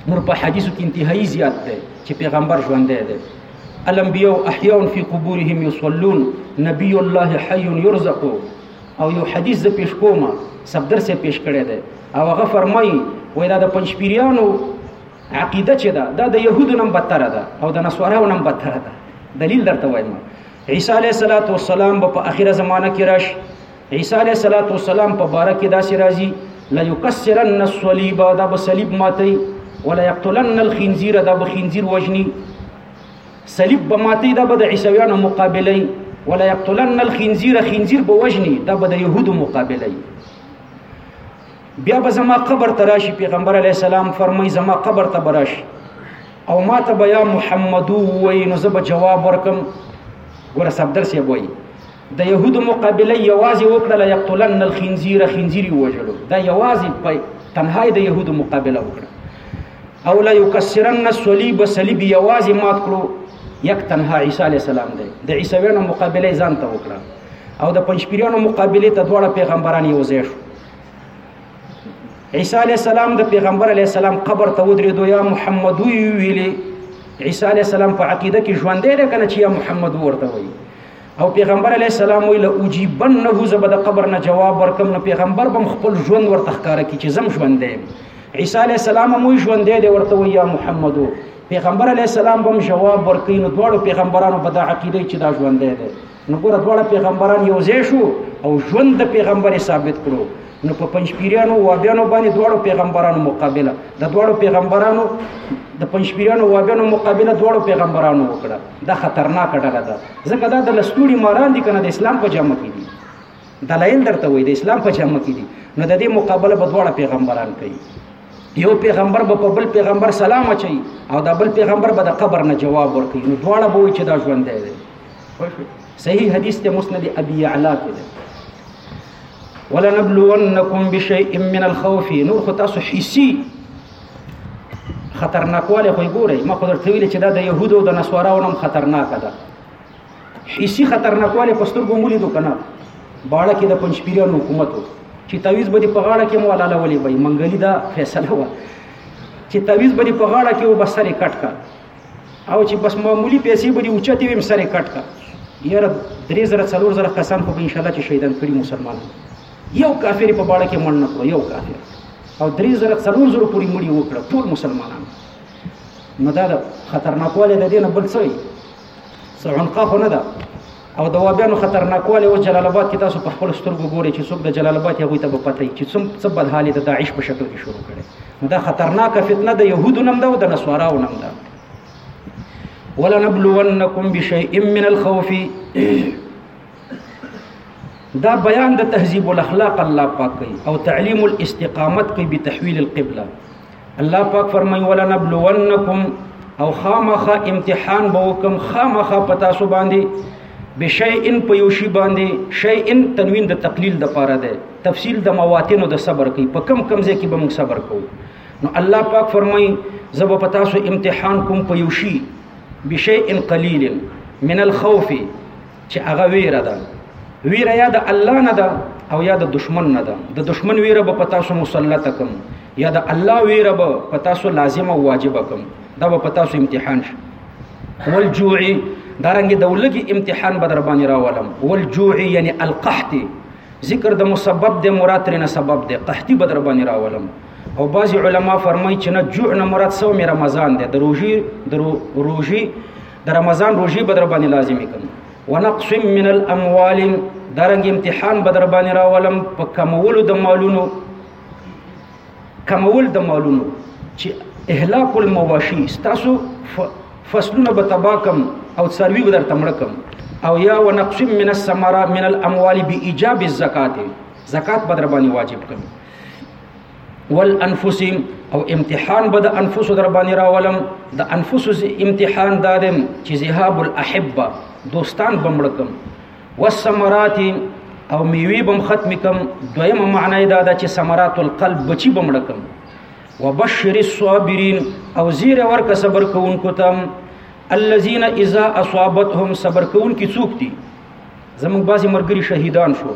نور په حدیثو کې انتهایی زیات دی چې پیغمبر ژوندی دی الانبیاء احیاء فی قبورهم یصلون نبی الله حی یرزق او یو حدیث ز پیش کوم صفدر سے پیش کړی دی او هغه فرمایي وای دا د پنځپیریانو عقیده چې ده دا د يهودو نم بدتره ده او د نصاراو نم بدتره ده دلیل درته وایم عیسی علیه السلام په اخیره زمانہ کې راشي عیسی علیه الصلاۃ والسلام په باره کې داسې راځي لا یکسرن الصلیب دا به صلیب ماتي ولا یقتلن الخنزیر دا به خنزیر وجنی صلیب به ماتي دا به د عیسویانو مقابله ولا یقتلن الخنزیر خنزیر به وجنی دا به د یهودو مقابله بیا به زما قبر تراشی پیغمبر علی السلام فرمای زما قبر ته براش او ما ته بیا محمدو وای نو زب جواب ورکم ګور صدر سی وای د يهودو مقابله یوازې وکړه لا یقتلن الخنزیر خنزیر وجلو دا یوازې په تنهایی د يهودو مقابله وکړه او لا یکسرن الصلیب صلیب یوازې مات کړو یک تنها عیسی علی السلام دی د عیسویانو مقابله ځان ته وکړه او د پنځپیرانو مقابله ته دواړه پیغمبران یو ځای شو عیسی علی السلام د پیغمبر علی السلام قبر ته ودرېدو یا محمد ویلي عیسی علی السلام په عقیده کې ژوندې ده کنه چې یا محمد ورته وایي او پیغمبر علی السلام ویل او جیبن نه زبد قبر نه جواب ورکم نو پیغمبر بم خپل ژوند ورته ښکارا کی چې زم ژوند دی عیسی علی السلام مو ژوند دی ورته وی یا محمد پیغمبر علی السلام بم جواب ورکین نو دواړو پیغمبرانو په دا عقیده چې دا ژوند دی نو ګوره دواړه پیغمبران یو ځای شو او ژوند د پیغمبر ثابت کړو نو په پنځپیرانو وابیانو باندې دواړو پیغمبرانو مقابله د دواړو پیغمبرانو د پنځپیرانو وابیانو مقابله دواړو پیغمبرانو وکړه دا خطرناک ډله ده ځکه دا د لستوړي ماران دي کنه د اسلام په جامه کې دي دلایل درته وایي د اسلام په جامه کې دي نو د دې مقابله به دواړه پیغمبران کوي یو پیغمبر به په بل پیغمبر سلام اچي او دا بل پیغمبر به د قبر نه جواب ورکړي نو دواړه به وي چې دا ژوند دی صحیح حدیث ته مسند ابي اعلی کې ده ولنبلونکم بشیء من الخوف نور خو تاسو حسی خطرناکواله خو ګوري ما خو درته ویل چې دا د يهودو او د نصاراو نم خطرناک ده حسی خطرناکواله په سترګو مولې دو کنه باړه کې د پنځپیرانو حکومت چې تعویز به په غاړه کې مولا لولې وي منګلی دا فیصله و چې تعویز به په غاړه کې و بسره کټ کا او چې بس معمولی پیسې به اوچتې وي مسره کټ کا یاره درې زره څلور زره کسان خو به ان شاء الله چې شهیدان کړي مسلمان یو کافر په باړه کې مړ نه کړو یو کافر او درې زره څلور زره پورې مړي وکړه ټول مسلمانان نو دا د خطرناکوالی د دې نه بل څه څه عنقا خو نه ده او د وابیانو خطرناکوالی اوس جلال آباد کې تاسو په خپل سترګو ګورئ چې څوک د جلال آباد هغوی ته به پته وي چې څوم څه بدحالې د داعش په شکل کې شروع کړي نو دا خطرناکه فتنه د یهودو نم ده او د نسواراو نم ده ولنبلونکم بشیء من الخوف دا بیان د تهذیب الاخلاق الله پاک کوي او تعلیم الاستقامت کوي به تحویل القبله الله پاک فرمایي ولا نبلونکم او خامخ امتحان به وکم خامخ پتا سو باندې بشیئن په یو شی باندې شیئن تنوین د تقلیل د پاره ده تفصیل د مواتینو د صبر کوي په کم کم ځای کې به موږ صبر کوو نو الله پاک فرمایي زب پتا سو امتحان کوم په یو شی بشیئن قلیل من الخوف چې هغه ویره ده ویره یا د الله نه ده او یا د دشمن نه ده د دشمن ویره به پتا سو مسلط کم یا د الله ویره به پتا سو لازم او واجب کم دا به پتا سو امتحان شي والجوع دارنګ دولګي امتحان به در باندې راولم والجوع یعنی القحط ذکر د مسبب د مراد ترنه سبب د قحطی به در باندې راولم او بعضی علما فرمایي چې نه جوع نه مراد سو می رمضان ده د روزي د روزي د رمضان روزي به در باندې لازمي کوم ونقص من الاموال درنګ امتحان به در باندې راولم په کمولو د مالونو کمول د مالونو چې اهلاک المواشي تاسو فصلونه به تباکم او سروي به در تمړکم او یا ونقص من الثمرات من الاموال بايجاب الزکات زکات به در باندې واجب کوم والانفس او امتحان به د انفس در باندې راولم د انفس امتحان دادم چې ذهاب الاحبه دوستان بمړکم والثمرات او میوي بم ختم کم دویمه معنی دا ده چې ثمرات القلب بچي بمړکم وبشر الصابرین او زیر ورک صبر کوونکو تم الذين اذا اصابتهم صبر کوونکي څوک دي زموږ بعضي مرګري شهیدان شو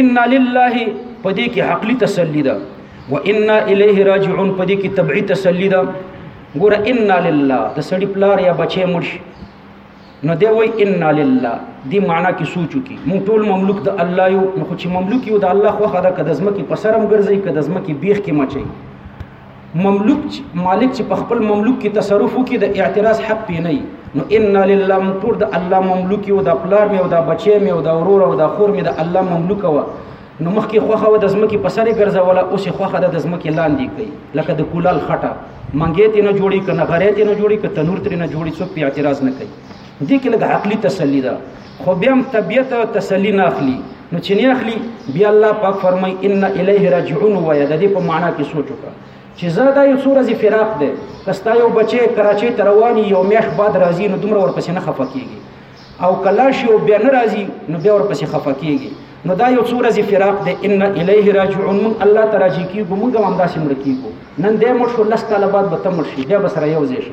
ان لله په دې کې عقلي تسلی ده و ان الیه راجعون په دې کې طبعي تسلی ده ګوره ان لله د سړی پلار یا بچی مړ شي نو دی وای ان لله دی معنا کې سوچو کې مون ټول مملوک د الله یو نو خو چې مملوک یو د الله خو خدا کده زمکه په سرم ګرځي کده زمکه بیخ کې مچي مملوک مالک چې په خپل مملوک کې تصرف وکړي د اعتراض حق پې نه نو ان لله من ټول د الله مملوک او د پلار مې او د بچې مې او د ورور او د خور مې د الله مملوک و نو مخکې خوخه و د زمکې په سره ګرځوله اوس خوخه د زمکې لاندې کوي لکه د کولال خټه منګې ته نه جوړي کنه غرې ته نه جوړي که تنور ته نه جوړي څوک په اعتراض نه کوي دې کې لږ عقلي تسلی ده خو بیا هم طبیعت تسلی نه اخلي نو چې نه اخلي بیا الله پاک فرمای ان الیه راجعون وای د دې په معنا کې سوچ وکړه چې زاده یو څو ورځې فراق ده کستا یو بچي کراچۍ ته رواني یو میاش بعد راځي نو دومره ورپسې نه خفه کیږي او کلا شي او بیا نه راځي نو بیا ورپسې خفه کیږي نو دا یو څو ورځې فراق ده ان الیه راجعون من الله تراجی کیږو موږ هم داسې مړ کیږو نن دې مړ شو لس کاله بعد به تم شي بیا بسره یو ځای شي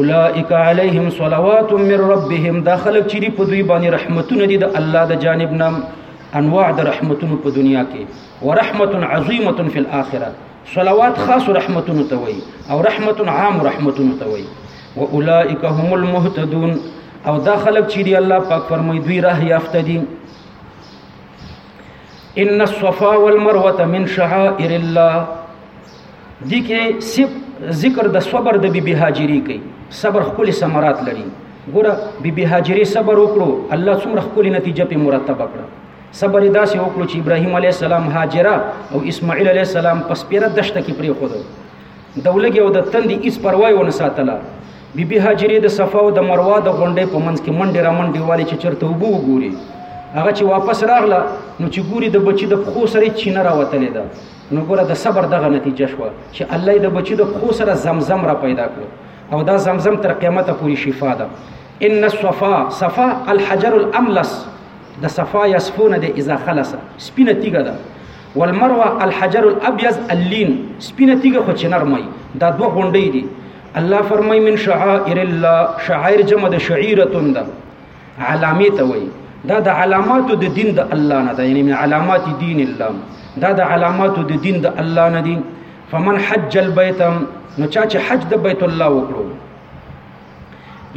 اولئک علیهم صلوات من ربهم دا خلک چې په دوی باندې رحمتونه دي د الله د جانب نام انواع د رحمتونو په دنیا کې ورحمت عظیمه فی الاخره صلوات خاص رحمتونو ته وي او رحمت عام رحمتونو ته وي واولئک هم المهتدون او دا خلک چې دی الله پاک فرمایي دوی راه یافته دي ان الصفا والمروه من شعائر الله دي کې ذکر د صبر د بیبي هاجری کوي صبر خپل ثمرات لري ګوره بیبي هاجری صبر وکړو الله څومره خپل نتیجه په مرتب کړه صبر یې داسې وکړو چې ابراهیم علی السلام هاجره او اسماعیل علی السلام پس پیره دشته کې پرې خو د ولګي او د تندې هیڅ پروا یې ونه ساتله بیبي هاجری د صفا او د مروه د غونډې په منځ کې منډې را منډې والي چې چرته وبو وګوري هغه چې واپس راغله نو چې ګوري د بچی د پخو سره چینه راوتلې ده نو ګوره د صبر دغه نتیجه شوه چې الله د بچی د پښو سره زمزم را پیدا کړو او دا زمزم تر قیامت پورې شفا ده ان الصفا صفا الحجر الاملس د صفا یصفون د اذا خلص سپینه تیګه ده والمروه الحجر الابيض اللين سپینه تیګه خو چې نرمي دا دوه غونډې دي الله فرمای من شعائر الله شعائر جمع د شعيره ده علامه ته وایي دا د علاماتو د دین د الله نه ده یعنی من علامات دین الله دا د علاماتو د دین د الله نه دي فمن حج البيت نو چا چې حج د بیت الله وکړو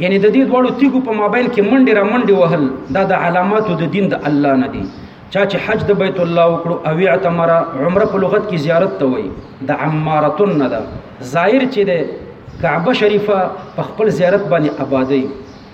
یعنی د دې دوړو تیګو په مابین کې منډه را منډه وهل دا د علاماتو د دین د الله نه دي چا چې حج د بیت الله وکړو او اعتمر عمره په لغت کې زیارت ته وایي د عمارتون نه ده ظاهر چې ده کعبه شریفه په خپل زیارت باندې آبادی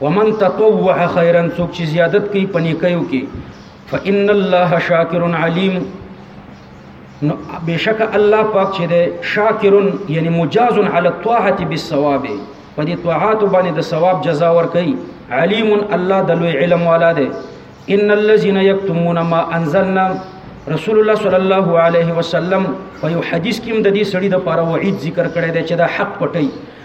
ومن تطوع خيرا څوک چې زیادت کوي په نیکیو کې فإن الله شاکر علیم نو بشک الله پاک چې ده شاکر یعنی مجاز علی الطاعه بالثواب په دې طاعات باندې د ثواب جزا ور کوي علیم الله د لوی علم والا ده ان الذين يكتمون ما انزلنا رسول الله صلی الله علیه وسلم په یو حدیث کې هم د دې سړي د پاره وعید ذکر کړی دی چې دا حق پټي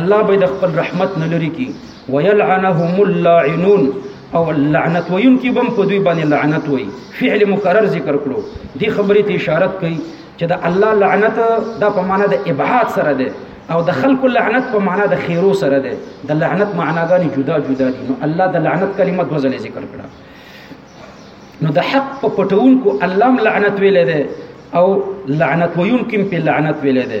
الله به د خپل رحمت نه لري کی ويلعنهم اللاعنون او لعنت وین کی بم په دوی باندې لعنت وای فعل مکرر ذکر کړو دی خبرې ته اشاره کوي چې د الله لعنت دا په معنا د ابعاد سره ده او د خلق لعنت په معنا د خیرو سره ده د لعنت معناګانی جدا جدا دي نو الله د لعنت کلمه د وزن ذکر کړه نو د حق په پټون کو الله لعنت ویل ده او لعنت ویون کوم په لعنت ویل ده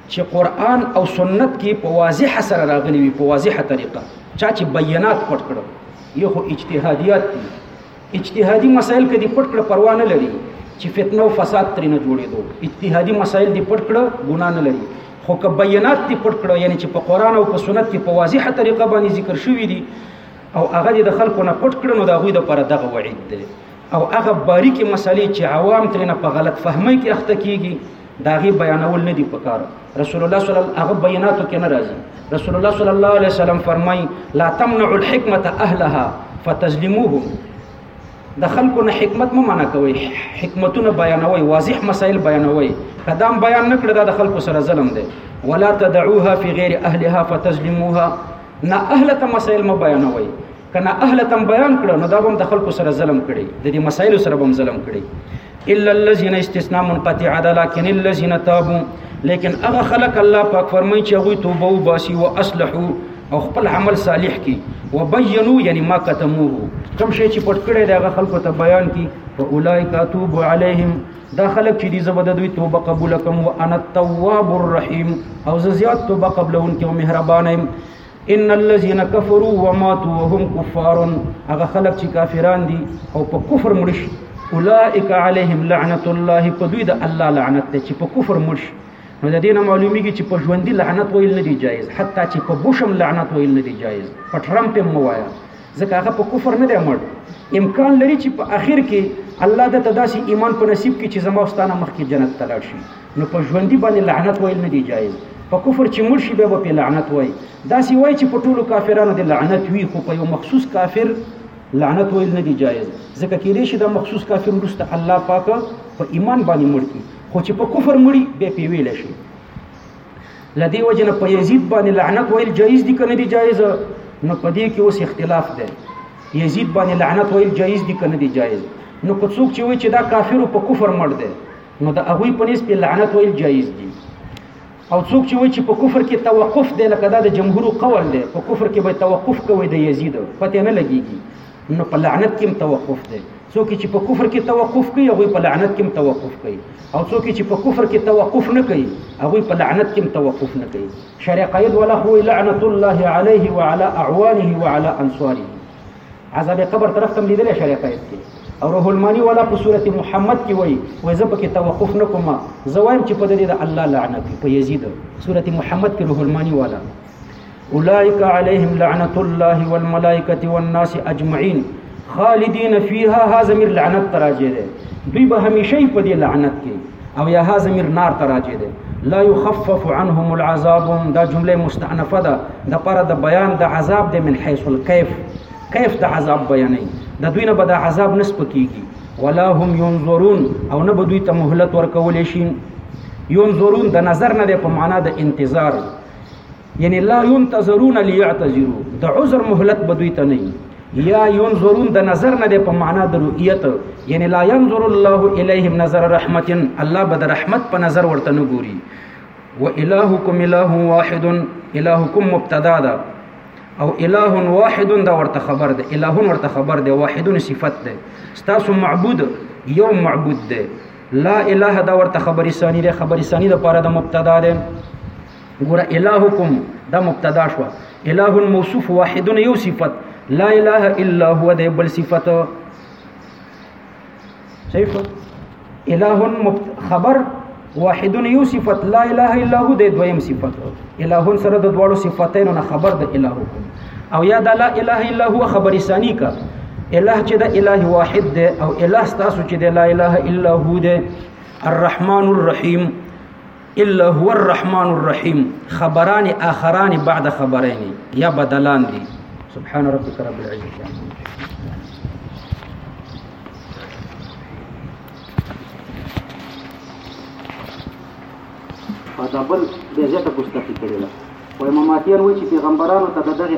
چې قران او سنت کې په واضح سره راغلي وي په واضح طریقه چا چې بیانات پټ کړو یو خو اجتهادیات دي اجتهادي مسائل کې دې پټ کړ پروا نه لري چې فتنه او فساد ترې نه جوړېدو اجتهادي مسائل دې پټ کړ ګنا نه لري خو که بیانات دې پټ کړ یعنی چې په قران او په سنت کې په واضح طریقه باندې ذکر شوی دي او هغه د خلکو نه پټ کړنو دا غوي د پر دغه وعید دی او هغه باریکې مسلې چې عوام ترنه په غلط فهمۍ کې اخته کیږي دا غي بیانول نه دي پکار رسول الله صلی الله هغه بیاناتو کې ناراضي رسول الله صلی الله علیه وسلم فرمای لا تمنع الحکمت اهلها فتظلموهم د خلکو نه حکمت مو معنا کوي حکمتونه بیانوي واضح مسائل بیانوي قدم بیان نکړه دا د خلکو سره ظلم دی ولا تدعوها في غير اهلها فتظلموها نه اهلته مسائل مو بیانوي کنه اهل تم بیان کړو نو دا هم د خلکو سره ظلم کړي د دې مسایلو سره هم ظلم کړي الا الذين استثناء منقطع ده لكن الذين تابوا لیکن هغه خلق الله پاک فرمایي چې هغه توبه او باسي او اصلحو او خپل عمل صالح کی وبینو یعنی ما کتموه کوم شی چې پټ کړی دا خلکو ته بیان کی فاولائک اتوب علیهم دا خلک چې دي زبد دوی توبه قبول کوم وانا التواب الرحیم او زیات توبه قبلون کې مهربان ان الذين كفروا وماتوا وهم كفار هغه خلک چې کافران دي او په کفر مړ شي اولئک علیهم لعنت الله په دوی د الله لعنت ته چې په کفر مړ شي نو د دینه معلومیږي چې په ژوندۍ لعنت ویل نه دی جایز حتی چې په بوشم لعنت ویل نه دی جایز په ټرمپ هم وایا ځکه هغه په کفر نه دی مړ امکان لري چې په اخر کې الله د تداسي ایمان په نصیب کې چې زما واستانه مخ کې جنت ته لاړ شي نو په ژوندۍ باندې لعنت ویل نه دی جایز په کفر چې مړ شي بیا په لعنت وای دا سی وای چې په ټولو کافرانو د لعنت وی خو په یو مخصوص کافر لعنت ویل نه دی جایز ځکه کې لري چې دا مخصوص کافر ورسته الله پاک په ایمان باندې مړ کی خو چې په کفر مړی به پیویل شي لدی وجه نه په یزید باندې لعنت ویل جایز دي کنه دي جایز نو په دې کې اوس اختلاف دی یزید باندې لعنت ویل جایز دي کنه دي جایز نو که څوک چې وایي چې دا کافر په کفر مړ دی نو د هغه په نسبت لعنت ویل جایز دي او څوک چې وایي چې په کفر کې توقف دی لکه دا د جمهور قول دی په کفر کې به توقف کوي د یزید پته نه لګيږي نو په لعنت کې توقف دی څوک چې په کفر کې توقف کوي هغه په لعنت کې توقف کوي او څوک چې په کفر کې توقف نه کوي هغه په لعنت کې توقف نه کوي شرع قید ولا هو لعنت الله عليه وعلى اعوانه وعلى انصاره عذاب قبر طرف تم لیدل شرع قید کې او روح المانی ولا په سوره محمد کې وای وای زه پکې توقف نه کوم زه وایم چې په دې د الله لعنت په یزید سوره محمد کې روح المانی ولا اولئک علیهم لعنت الله والملائکه والناس اجمعین خالدین فیها هاذا مر لعنت تراجه ده دوی به همیشه په دې لعنت کې او یا هاذا مر نار تراجه ده لا يخفف عنهم العذاب دا جمله مستأنفه ده د پر د بیان د عذاب د من حيث الكيف کیف د عذاب بیانې د دوی نه به د عذاب نسب کیږي ولا هم ينظرون او نه به دوی ته مهلت ورکول شي ينظرون د نظر نه په معنا د انتظار یعنی لا ينتظرون ليعتذروا د عذر مهلت بدوی ته نه یا ينظرون د نظر نه په معنا د رؤیت یعنی لا ينظر الله الیهم نظر رحمت الله بد رحمت په نظر ورته نه ګوري و الهکم اله واحد الهکم مبتدا ده او اله واحد دا ورته خبر ده اله ورته خبر ده واحد صفت ده ستاسو معبود یو معبود ده لا اله دا ورته خبري ثاني ده خبري ثاني د پاره د مبتدا ده ګور الهکم دا مبتدا شو اله موصوف واحد یو صفت لا اله الا هو د بل صفت صحیح شو اله خبر واحد یو صفت لا اله الا هو د دویم صفت اله سره د دواړو صفاتینو نه خبر د الهکم او یا د لا اله الا هو خبرې ثانی کا اله چې د اله واحد دی او اله تاسو چې د لا اله الا هو دی الرحمن الرحیم الا هو الرحمن الرحیم خبران اخران بعد خبرین یا بدلان دي سبحان ربک رب العزه دا بل د زیاته کوسته کړی وای مماتیان وای چې پیغمبرانو ته دغه